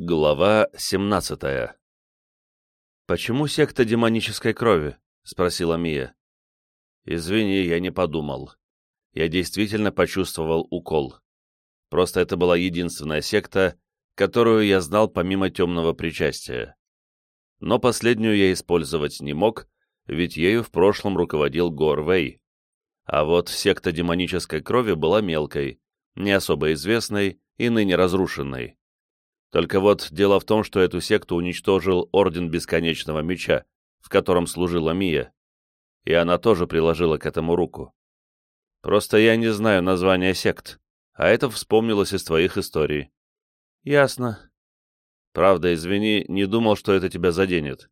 Глава 17 «Почему секта демонической крови?» — спросила Мия. «Извини, я не подумал. Я действительно почувствовал укол. Просто это была единственная секта, которую я знал помимо темного причастия. Но последнюю я использовать не мог, ведь ею в прошлом руководил Горвей. А вот секта демонической крови была мелкой, не особо известной и ныне разрушенной. Только вот дело в том, что эту секту уничтожил Орден Бесконечного Меча, в котором служила Мия, и она тоже приложила к этому руку. Просто я не знаю названия сект, а это вспомнилось из твоих историй. Ясно. Правда, извини, не думал, что это тебя заденет.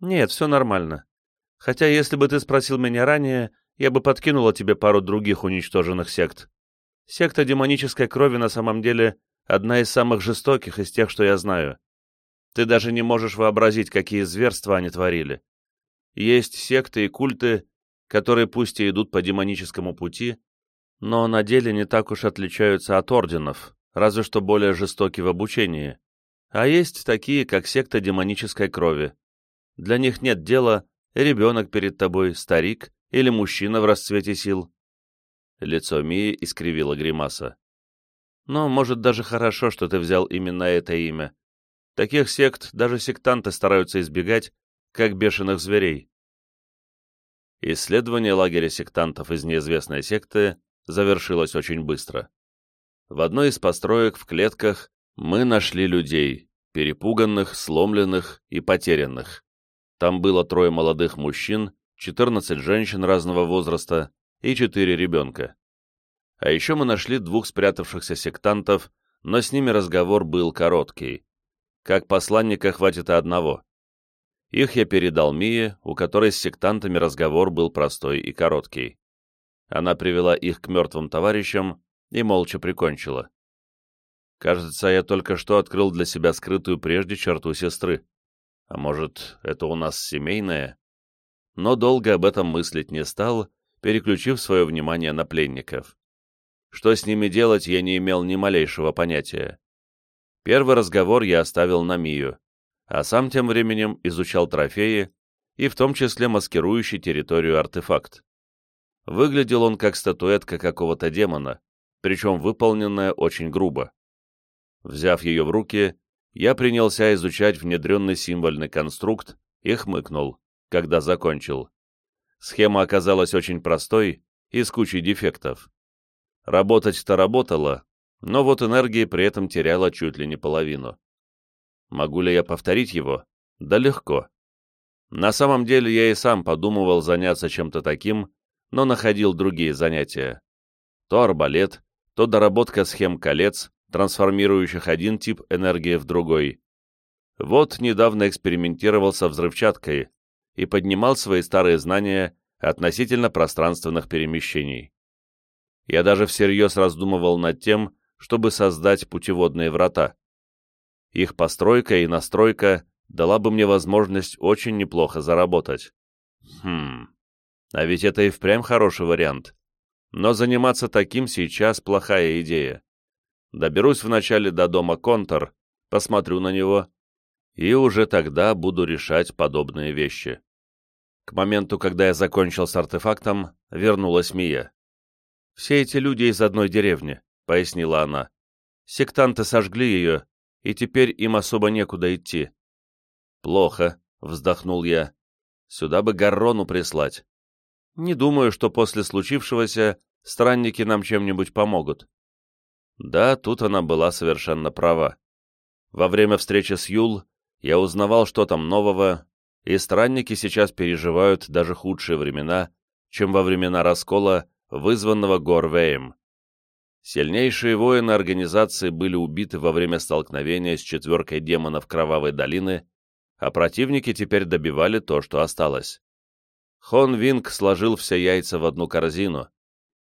Нет, все нормально. Хотя, если бы ты спросил меня ранее, я бы подкинула тебе пару других уничтоженных сект. Секта демонической крови на самом деле одна из самых жестоких из тех, что я знаю. Ты даже не можешь вообразить, какие зверства они творили. Есть секты и культы, которые пусть и идут по демоническому пути, но на деле не так уж отличаются от орденов, разве что более жестоки в обучении. А есть такие, как секта демонической крови. Для них нет дела, ребенок перед тобой, старик или мужчина в расцвете сил. Лицо Мии искривило гримаса. Но, может, даже хорошо, что ты взял именно это имя. Таких сект даже сектанты стараются избегать, как бешеных зверей. Исследование лагеря сектантов из неизвестной секты завершилось очень быстро. В одной из построек в клетках мы нашли людей, перепуганных, сломленных и потерянных. Там было трое молодых мужчин, 14 женщин разного возраста и 4 ребенка. А еще мы нашли двух спрятавшихся сектантов, но с ними разговор был короткий. Как посланника хватит и одного. Их я передал Мие, у которой с сектантами разговор был простой и короткий. Она привела их к мертвым товарищам и молча прикончила. Кажется, я только что открыл для себя скрытую прежде черту сестры. А может, это у нас семейное? Но долго об этом мыслить не стал, переключив свое внимание на пленников. Что с ними делать, я не имел ни малейшего понятия. Первый разговор я оставил на Мию, а сам тем временем изучал трофеи и в том числе маскирующий территорию артефакт. Выглядел он как статуэтка какого-то демона, причем выполненная очень грубо. Взяв ее в руки, я принялся изучать внедренный символьный конструкт и хмыкнул, когда закончил. Схема оказалась очень простой и с кучей дефектов. Работать-то работала, но вот энергии при этом теряла чуть ли не половину. Могу ли я повторить его? Да легко. На самом деле я и сам подумывал заняться чем-то таким, но находил другие занятия. То арбалет, то доработка схем колец, трансформирующих один тип энергии в другой. Вот недавно экспериментировал со взрывчаткой и поднимал свои старые знания относительно пространственных перемещений. Я даже всерьез раздумывал над тем, чтобы создать путеводные врата. Их постройка и настройка дала бы мне возможность очень неплохо заработать. Хм, а ведь это и впрямь хороший вариант. Но заниматься таким сейчас плохая идея. Доберусь вначале до дома Контор, посмотрю на него, и уже тогда буду решать подобные вещи. К моменту, когда я закончил с артефактом, вернулась Мия. «Все эти люди из одной деревни», — пояснила она. «Сектанты сожгли ее, и теперь им особо некуда идти». «Плохо», — вздохнул я. «Сюда бы Гаррону прислать. Не думаю, что после случившегося странники нам чем-нибудь помогут». Да, тут она была совершенно права. Во время встречи с Юл я узнавал, что там нового, и странники сейчас переживают даже худшие времена, чем во времена раскола вызванного Горвеем. Сильнейшие воины организации были убиты во время столкновения с четверкой демонов Кровавой долины, а противники теперь добивали то, что осталось. Хон Винг сложил все яйца в одну корзину.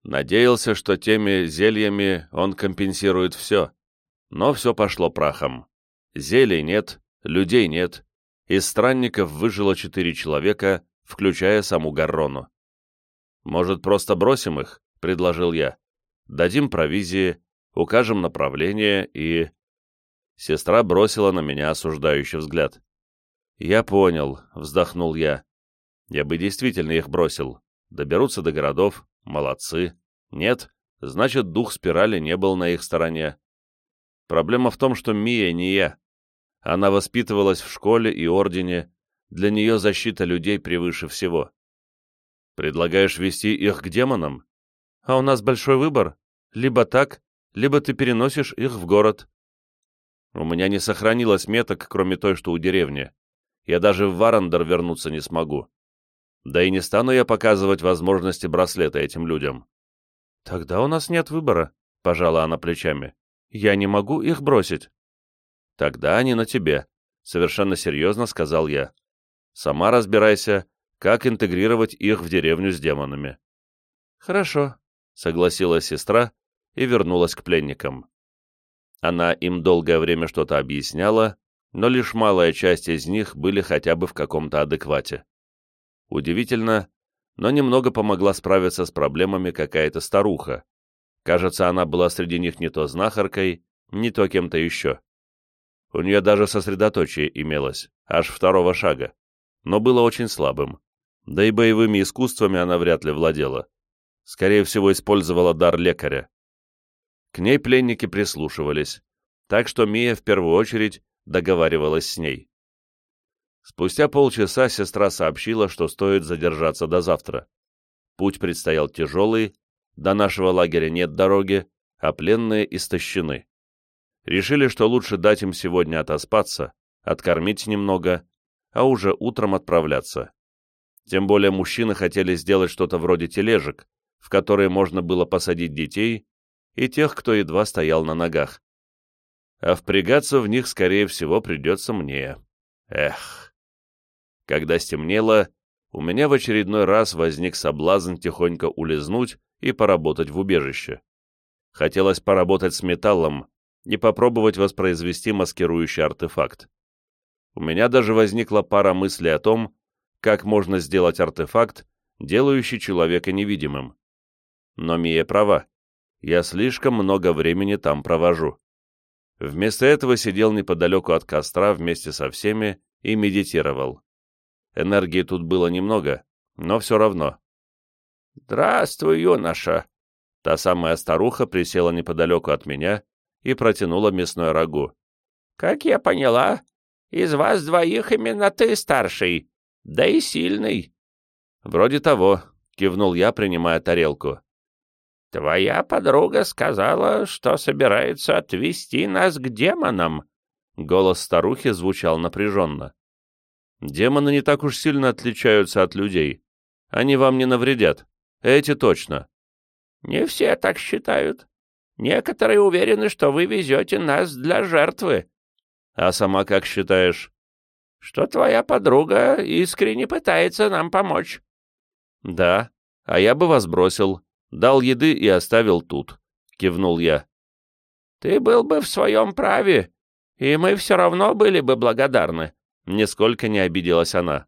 Надеялся, что теми зельями он компенсирует все. Но все пошло прахом. Зелий нет, людей нет. Из странников выжило четыре человека, включая саму Гаррону. «Может, просто бросим их?» — предложил я. «Дадим провизии, укажем направление и...» Сестра бросила на меня осуждающий взгляд. «Я понял», — вздохнул я. «Я бы действительно их бросил. Доберутся до городов, молодцы. Нет, значит, дух спирали не был на их стороне. Проблема в том, что Мия не я. Она воспитывалась в школе и ордене, для нее защита людей превыше всего. Предлагаешь вести их к демонам? А у нас большой выбор. Либо так, либо ты переносишь их в город. У меня не сохранилось меток, кроме той, что у деревни. Я даже в Варандер вернуться не смогу. Да и не стану я показывать возможности браслета этим людям. Тогда у нас нет выбора, — пожала она плечами. Я не могу их бросить. Тогда они на тебе, — совершенно серьезно сказал я. Сама разбирайся, как интегрировать их в деревню с демонами. Хорошо, — согласилась сестра и вернулась к пленникам. Она им долгое время что-то объясняла, но лишь малая часть из них были хотя бы в каком-то адеквате. Удивительно, но немного помогла справиться с проблемами какая-то старуха. Кажется, она была среди них не то знахаркой, не то кем-то еще. У нее даже сосредоточие имелось, аж второго шага но было очень слабым. Да и боевыми искусствами она вряд ли владела. Скорее всего, использовала дар лекаря. К ней пленники прислушивались, так что Мия в первую очередь договаривалась с ней. Спустя полчаса сестра сообщила, что стоит задержаться до завтра. Путь предстоял тяжелый, до нашего лагеря нет дороги, а пленные истощены. Решили, что лучше дать им сегодня отоспаться, откормить немного а уже утром отправляться. Тем более мужчины хотели сделать что-то вроде тележек, в которые можно было посадить детей и тех, кто едва стоял на ногах. А впрягаться в них, скорее всего, придется мне. Эх. Когда стемнело, у меня в очередной раз возник соблазн тихонько улизнуть и поработать в убежище. Хотелось поработать с металлом и попробовать воспроизвести маскирующий артефакт. У меня даже возникла пара мыслей о том, как можно сделать артефакт, делающий человека невидимым. Но Мия права. Я слишком много времени там провожу. Вместо этого сидел неподалеку от костра вместе со всеми и медитировал. Энергии тут было немного, но все равно. «Здравствуй, юноша!» Та самая старуха присела неподалеку от меня и протянула мясное рагу. «Как я поняла, из вас двоих именно ты старший, да и сильный». «Вроде того», — кивнул я, принимая тарелку. «Твоя подруга сказала, что собирается отвести нас к демонам». Голос старухи звучал напряженно. «Демоны не так уж сильно отличаются от людей. Они вам не навредят. Эти точно». «Не все так считают. Некоторые уверены, что вы везете нас для жертвы. А сама как считаешь? Что твоя подруга искренне пытается нам помочь. Да, а я бы вас бросил, дал еды и оставил тут, кивнул я. Ты был бы в своем праве, и мы все равно были бы благодарны. Нисколько не обиделась она.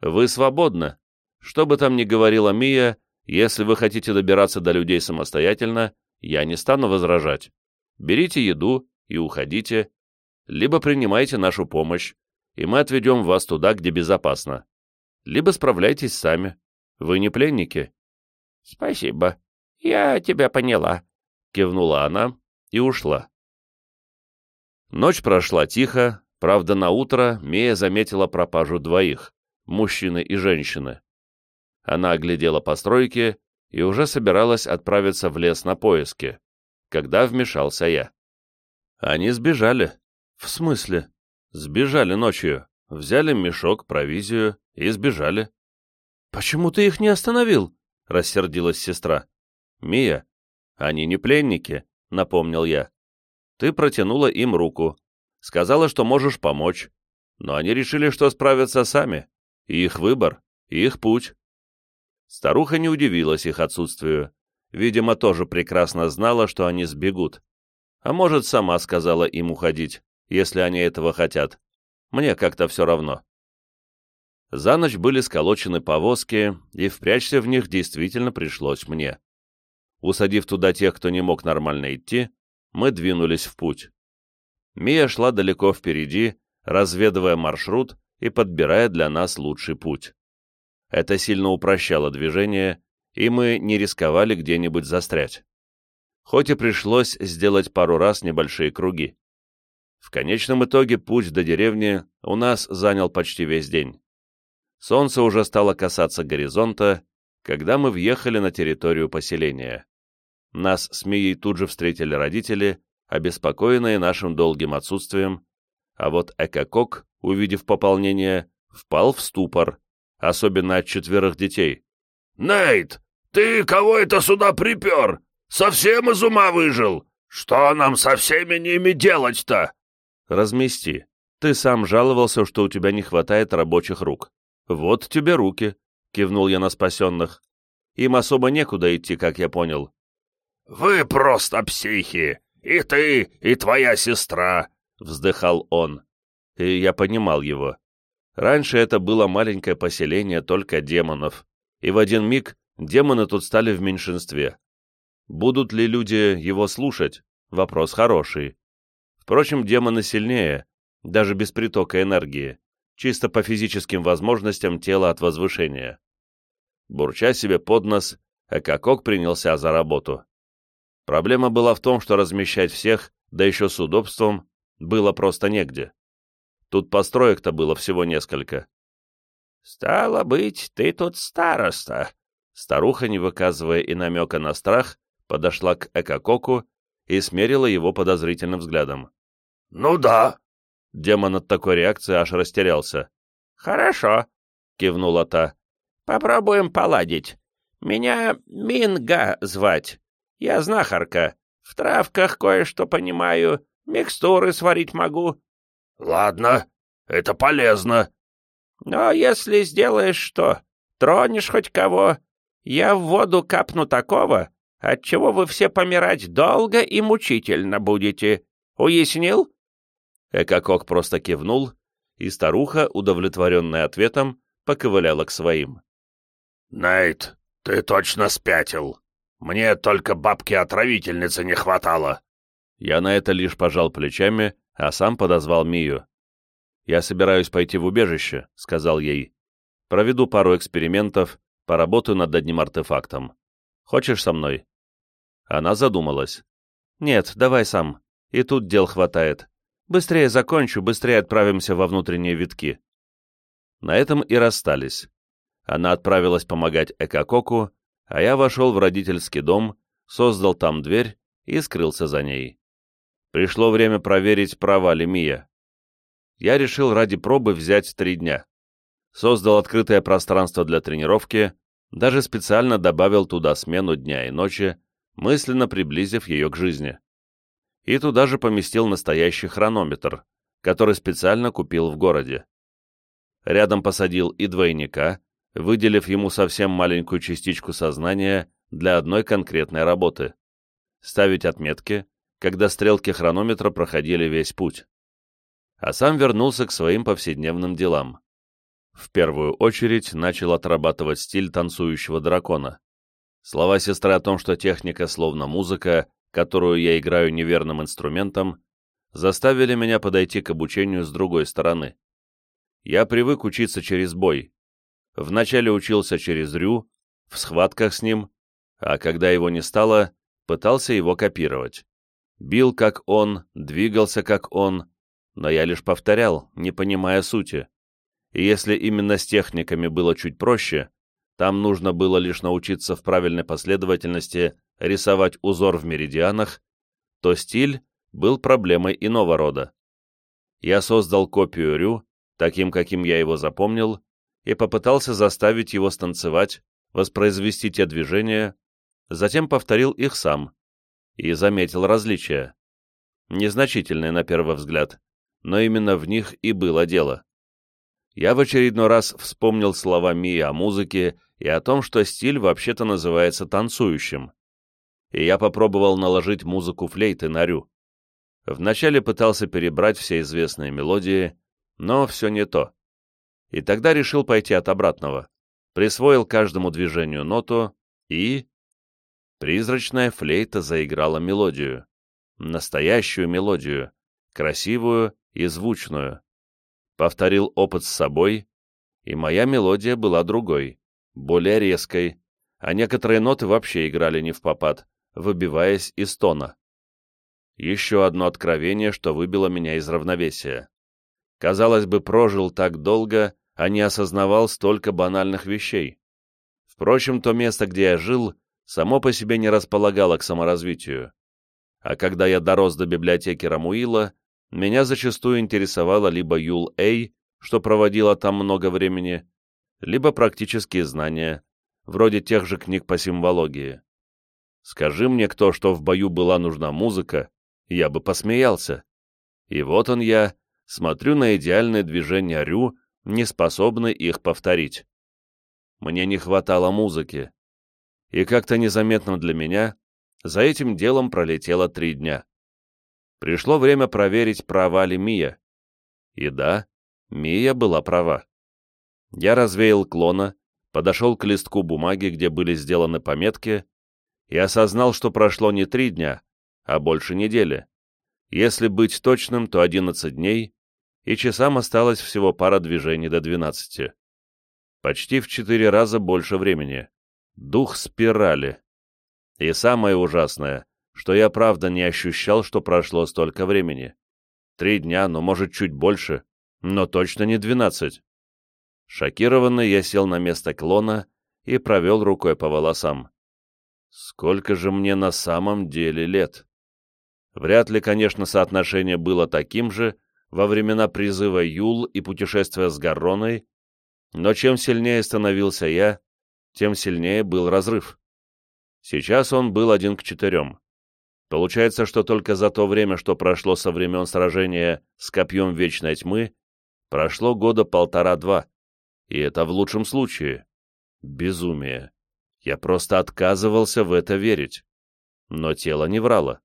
Вы свободны. Что бы там ни говорила Мия, если вы хотите добираться до людей самостоятельно, я не стану возражать. Берите еду и уходите, либо принимайте нашу помощь, и мы отведем вас туда, где безопасно. Либо справляйтесь сами. Вы не пленники». «Спасибо. Я тебя поняла», — кивнула она и ушла. Ночь прошла тихо, правда, на утро Мия заметила пропажу двоих, мужчины и женщины. Она оглядела постройки и уже собиралась отправиться в лес на поиски, когда вмешался я. Они сбежали, «В смысле?» «Сбежали ночью. Взяли мешок, провизию и сбежали». «Почему ты их не остановил?» — рассердилась сестра. «Мия, они не пленники», — напомнил я. «Ты протянула им руку, сказала, что можешь помочь, но они решили, что справятся сами. И их выбор, и их путь». Старуха не удивилась их отсутствию. Видимо, тоже прекрасно знала, что они сбегут. А может, сама сказала им уходить если они этого хотят. Мне как-то все равно. За ночь были сколочены повозки, и впрячься в них действительно пришлось мне. Усадив туда тех, кто не мог нормально идти, мы двинулись в путь. Мия шла далеко впереди, разведывая маршрут и подбирая для нас лучший путь. Это сильно упрощало движение, и мы не рисковали где-нибудь застрять. Хоть и пришлось сделать пару раз небольшие круги. В конечном итоге путь до деревни у нас занял почти весь день. Солнце уже стало касаться горизонта, когда мы въехали на территорию поселения. Нас с Мией тут же встретили родители, обеспокоенные нашим долгим отсутствием, а вот Экокок, увидев пополнение, впал в ступор, особенно от четверых детей. «Нейт, ты кого это сюда припер? Совсем из ума выжил? Что нам со всеми ними делать-то?» «Размести. Ты сам жаловался, что у тебя не хватает рабочих рук. Вот тебе руки», — кивнул я на спасенных. «Им особо некуда идти, как я понял». «Вы просто психи! И ты, и твоя сестра!» — вздыхал он. И я понимал его. Раньше это было маленькое поселение только демонов, и в один миг демоны тут стали в меньшинстве. Будут ли люди его слушать? Вопрос хороший. Впрочем, демоны сильнее, даже без притока энергии, чисто по физическим возможностям тела от возвышения. Бурча себе под нос, Экокок принялся за работу. Проблема была в том, что размещать всех, да еще с удобством, было просто негде. Тут построек-то было всего несколько. «Стало быть, ты тут староста!» Старуха, не выказывая и намека на страх, подошла к Экококу и смерила его подозрительным взглядом. «Ну да». Демон от такой реакции аж растерялся. «Хорошо», — кивнула та. «Попробуем поладить. Меня Минга звать. Я знахарка. В травках кое-что понимаю, микстуры сварить могу». «Ладно, это полезно». «Но если сделаешь что, тронешь хоть кого, я в воду капну такого, отчего вы все помирать долго и мучительно будете. Уяснил?» Экокок просто кивнул, и старуха, удовлетворенная ответом, поковыляла к своим. «Нейт, ты точно спятил. Мне только бабки-отравительницы не хватало». Я на это лишь пожал плечами, а сам подозвал Мию. «Я собираюсь пойти в убежище», — сказал ей. «Проведу пару экспериментов, поработаю над одним артефактом. Хочешь со мной?» Она задумалась. «Нет, давай сам. И тут дел хватает. Быстрее закончу, быстрее отправимся во внутренние витки». На этом и расстались. Она отправилась помогать Экококу, а я вошел в родительский дом, создал там дверь и скрылся за ней. Пришло время проверить, права ли Мия. Я решил ради пробы взять три дня. Создал открытое пространство для тренировки, даже специально добавил туда смену дня и ночи, мысленно приблизив ее к жизни. И туда же поместил настоящий хронометр, который специально купил в городе. Рядом посадил и двойника, выделив ему совсем маленькую частичку сознания для одной конкретной работы — ставить отметки, когда стрелки хронометра проходили весь путь. А сам вернулся к своим повседневным делам. В первую очередь начал отрабатывать стиль танцующего дракона. Слова сестры о том, что техника словно музыка, которую я играю неверным инструментом, заставили меня подойти к обучению с другой стороны. Я привык учиться через бой. Вначале учился через Рю, в схватках с ним, а когда его не стало, пытался его копировать. Бил как он, двигался как он, но я лишь повторял, не понимая сути. И если именно с техниками было чуть проще, там нужно было лишь научиться в правильной последовательности рисовать узор в меридианах, то стиль был проблемой иного рода. Я создал копию Рю, таким, каким я его запомнил, и попытался заставить его станцевать, воспроизвести те движения, затем повторил их сам и заметил различия. Незначительные на первый взгляд, но именно в них и было дело я в очередной раз вспомнил слова Мии о музыке и о том, что стиль вообще-то называется танцующим. И я попробовал наложить музыку флейты на рю. Вначале пытался перебрать все известные мелодии, но все не то. И тогда решил пойти от обратного. Присвоил каждому движению ноту и... Призрачная флейта заиграла мелодию. Настоящую мелодию, красивую и звучную. Повторил опыт с собой, и моя мелодия была другой, более резкой, а некоторые ноты вообще играли не в попад, выбиваясь из тона. Еще одно откровение, что выбило меня из равновесия. Казалось бы, прожил так долго, а не осознавал столько банальных вещей. Впрочем, то место, где я жил, само по себе не располагало к саморазвитию. А когда я дорос до библиотеки Рамуила, меня зачастую интересовало либо Юл Эй, что проводила там много времени, либо практические знания, вроде тех же книг по символогии. Скажи мне кто, что в бою была нужна музыка, я бы посмеялся. И вот он я, смотрю на идеальные движения Рю, не способный их повторить. Мне не хватало музыки. И как-то незаметно для меня за этим делом пролетело три дня. Пришло время проверить, права ли Мия. И да, Мия была права. Я развеял клона, подошел к листку бумаги, где были сделаны пометки, и осознал, что прошло не три дня, а больше недели. Если быть точным, то 11 дней, и часам осталось всего пара движений до 12. Почти в четыре раза больше времени. Дух спирали. И самое ужасное, что я правда не ощущал, что прошло столько времени. Три дня, ну, может, чуть больше, но точно не двенадцать. Шокированный, я сел на место клона и провел рукой по волосам. Сколько же мне на самом деле лет? Вряд ли, конечно, соотношение было таким же во времена призыва Юл и путешествия с Гарроной, но чем сильнее становился я, тем сильнее был разрыв. Сейчас он был один к четырем. Получается, что только за то время, что прошло со времен сражения с копьем Вечной Тьмы, прошло года полтора-два, и это в лучшем случае. Безумие. Я просто отказывался в это верить. Но тело не врало.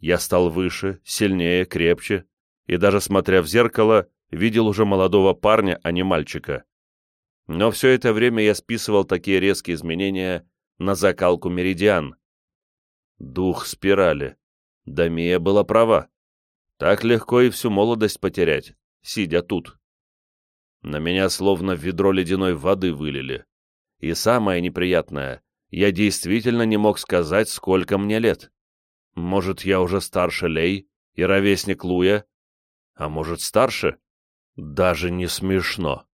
Я стал выше, сильнее, крепче, и даже смотря в зеркало, видел уже молодого парня, а не мальчика. Но все это время я списывал такие резкие изменения на закалку меридиан. Дух спирали. Дамия была права. Так легко и всю молодость потерять, сидя тут. На меня словно ведро ледяной воды вылили. И самое неприятное, я действительно не мог сказать, сколько мне лет. Может, я уже старше Лей и ровесник Луя? А может, старше? Даже не смешно.